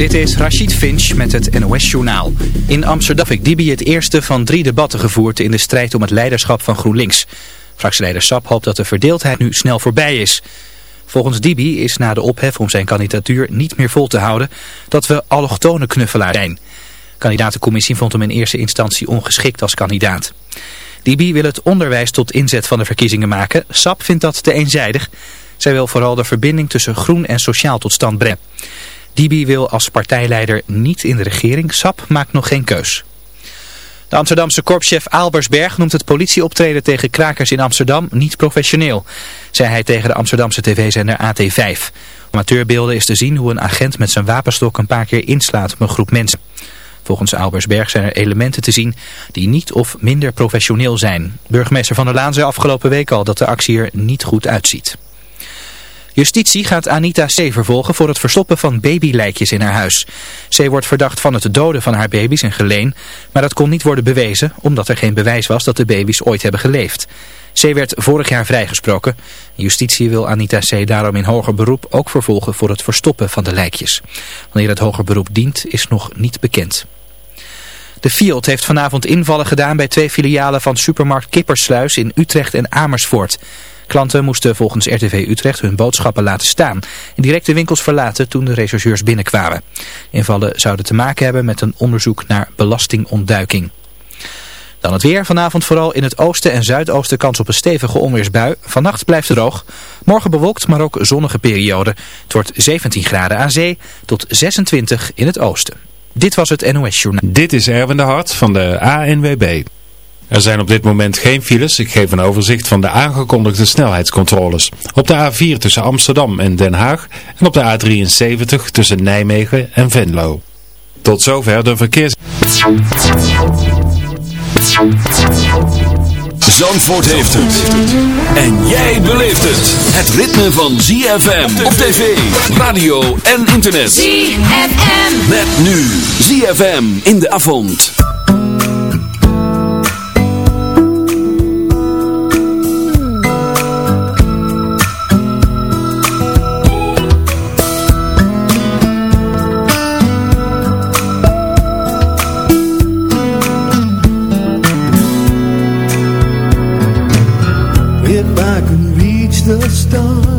Dit is Rachid Finch met het NOS-journaal. In Amsterdam heeft Dibi het eerste van drie debatten gevoerd in de strijd om het leiderschap van GroenLinks. Fractieleider Sap hoopt dat de verdeeldheid nu snel voorbij is. Volgens Dibi is na de ophef om zijn kandidatuur niet meer vol te houden dat we allochtone knuffelaar zijn. De kandidatencommissie vond hem in eerste instantie ongeschikt als kandidaat. Dibi wil het onderwijs tot inzet van de verkiezingen maken. Sap vindt dat te eenzijdig. Zij wil vooral de verbinding tussen groen en sociaal tot stand brengen. Dibi wil als partijleider niet in de regering. Sap maakt nog geen keus. De Amsterdamse korpschef Aalbersberg noemt het politieoptreden tegen krakers in Amsterdam niet professioneel, zei hij tegen de Amsterdamse tv-zender AT5. Amateurbeelden is te zien hoe een agent met zijn wapenstok een paar keer inslaat op een groep mensen. Volgens Aalbersberg zijn er elementen te zien die niet of minder professioneel zijn. Burgemeester Van der Laan zei afgelopen week al dat de actie er niet goed uitziet. Justitie gaat Anita C. vervolgen voor het verstoppen van babylijkjes in haar huis. C. wordt verdacht van het doden van haar baby's in Geleen, maar dat kon niet worden bewezen omdat er geen bewijs was dat de baby's ooit hebben geleefd. C. werd vorig jaar vrijgesproken. Justitie wil Anita C. daarom in hoger beroep ook vervolgen voor het verstoppen van de lijkjes. Wanneer het hoger beroep dient is nog niet bekend. De Fiat heeft vanavond invallen gedaan bij twee filialen van supermarkt Kippersluis in Utrecht en Amersfoort. Klanten moesten volgens RTV Utrecht hun boodschappen laten staan en direct de winkels verlaten toen de rechercheurs binnenkwamen. Invallen zouden te maken hebben met een onderzoek naar belastingontduiking. Dan het weer. Vanavond vooral in het oosten en zuidoosten kans op een stevige onweersbui. Vannacht blijft het droog. Morgen bewolkt, maar ook zonnige periode. Het wordt 17 graden aan zee tot 26 in het oosten. Dit was het NOS Journaal. Dit is Erwin de Hart van de ANWB. Er zijn op dit moment geen files. Ik geef een overzicht van de aangekondigde snelheidscontroles. Op de A4 tussen Amsterdam en Den Haag en op de A73 tussen Nijmegen en Venlo. Tot zover de verkeers... Zandvoort heeft het. En jij beleeft het. Het ritme van ZFM op tv, radio en internet. ZFM. Met nu ZFM in de avond. Stone.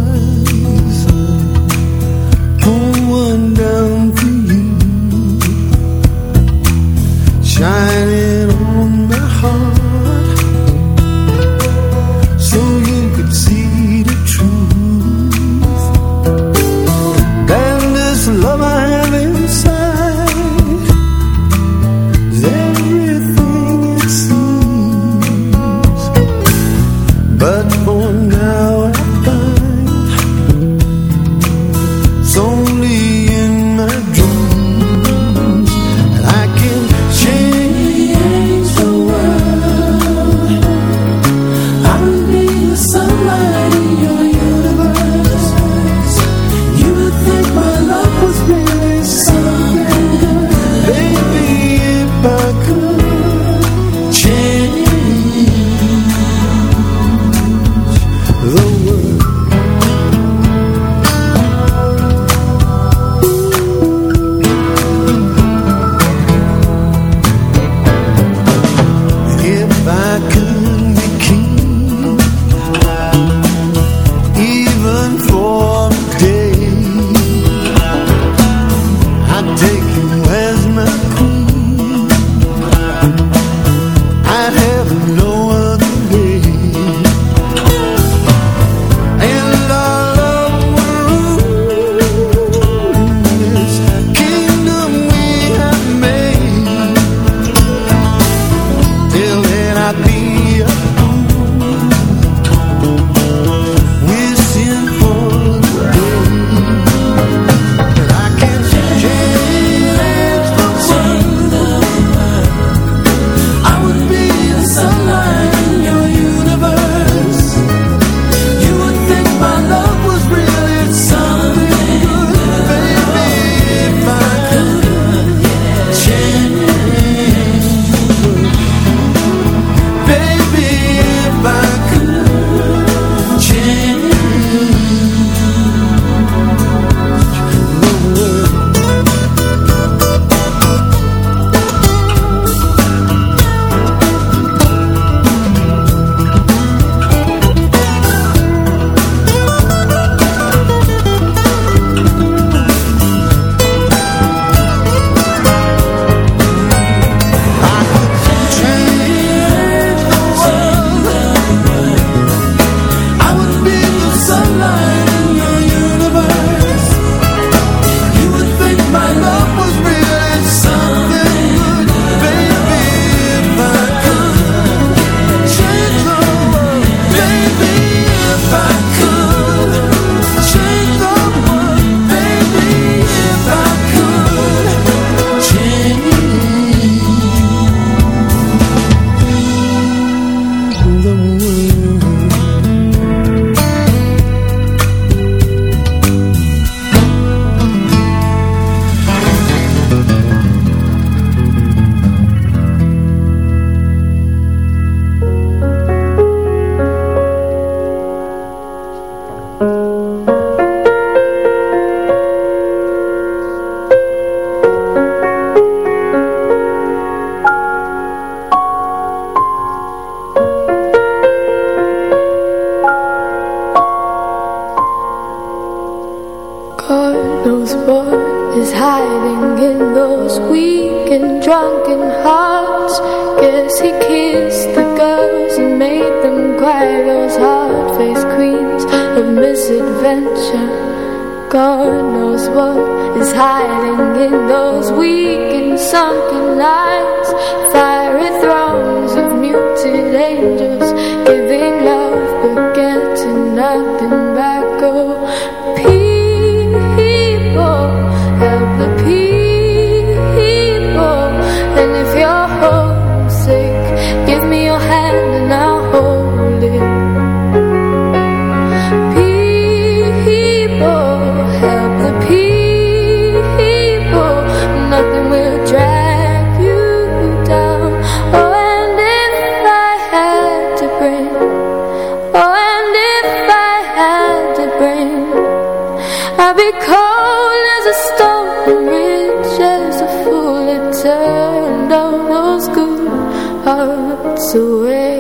Away.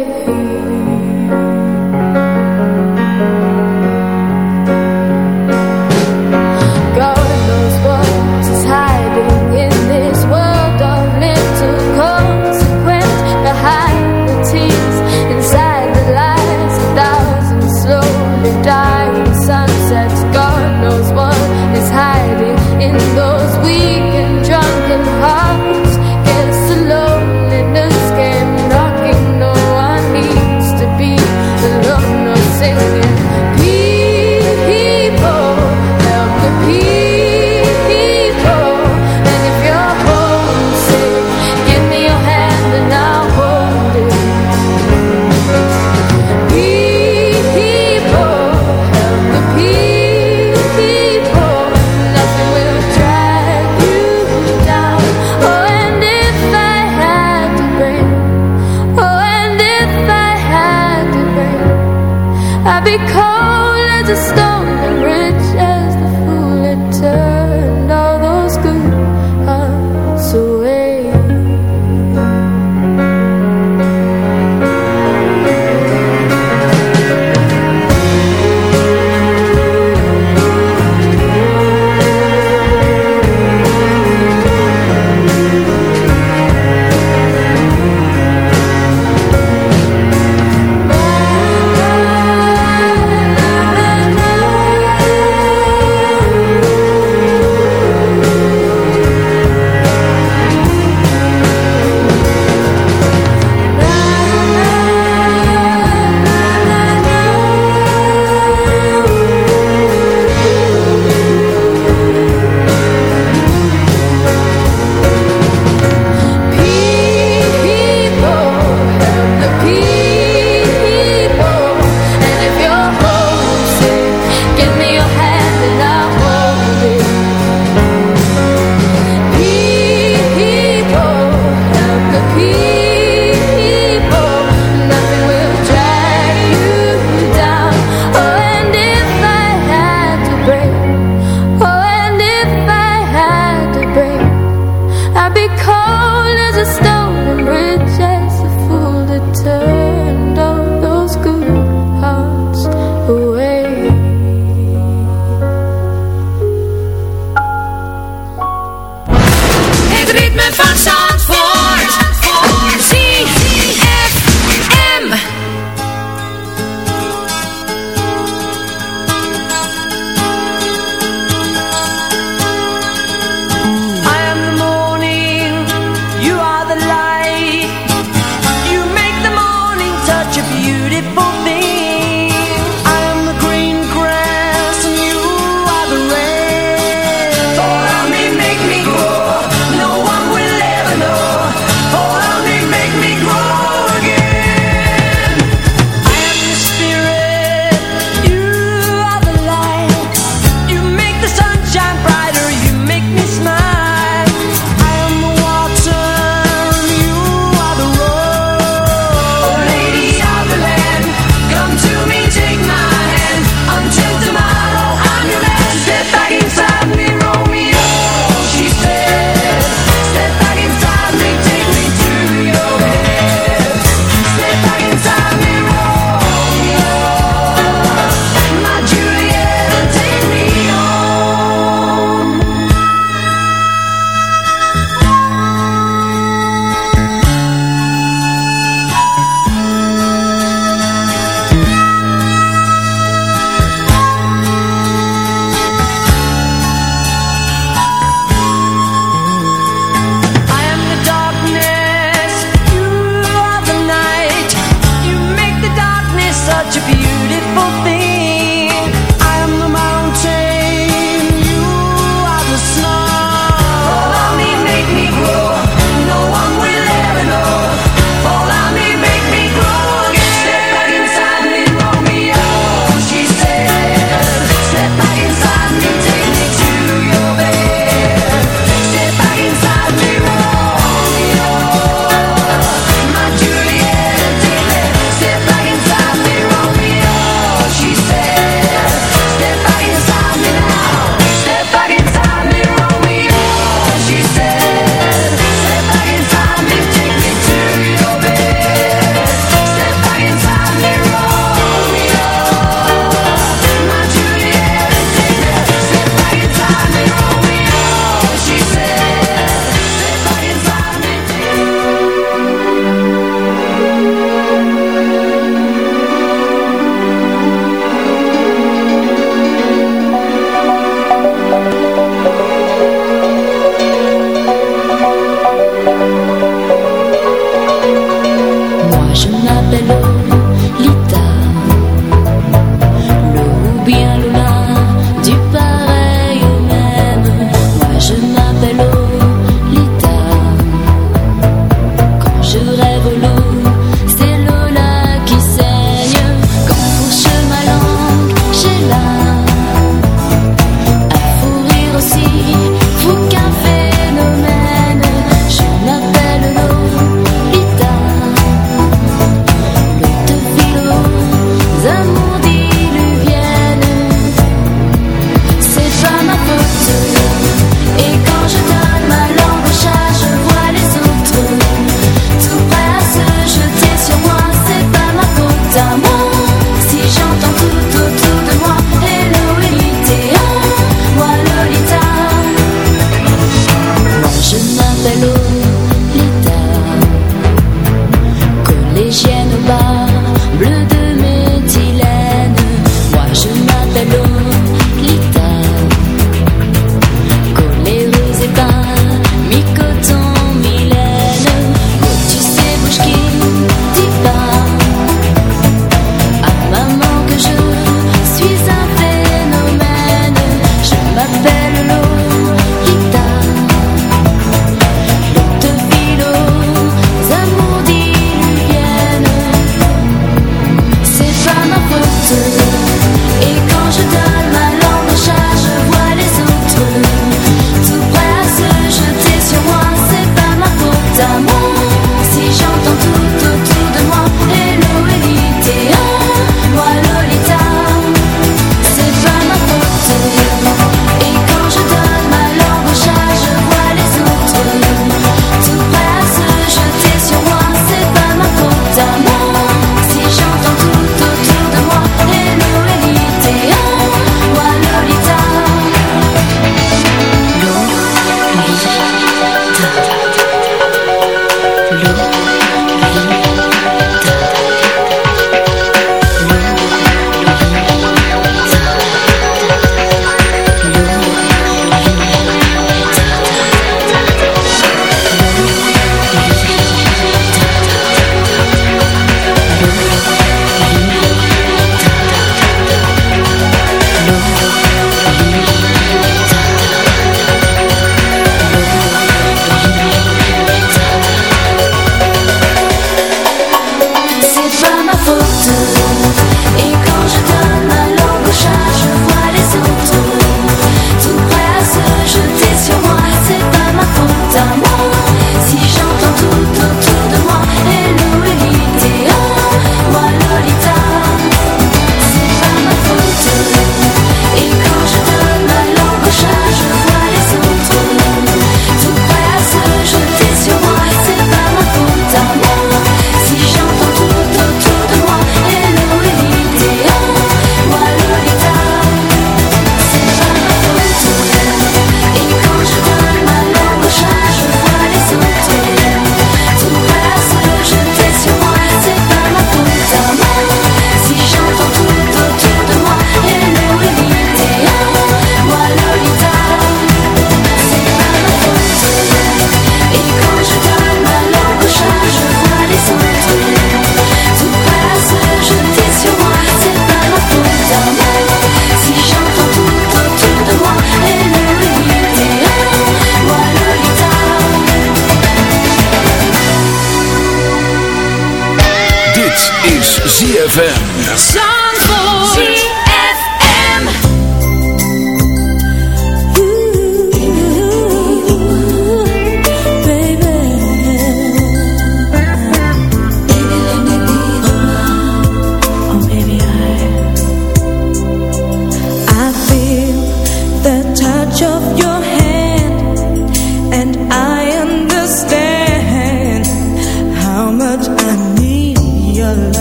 ZFM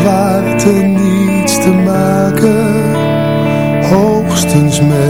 Zwaarte niets te maken, hoogstens met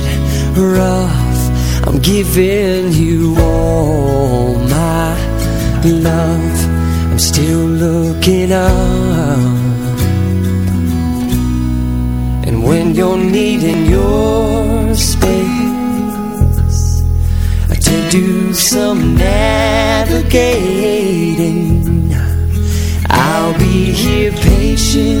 rough. I'm giving you all my love. I'm still looking up. And when you're needing your space to do some navigating, I'll be here patiently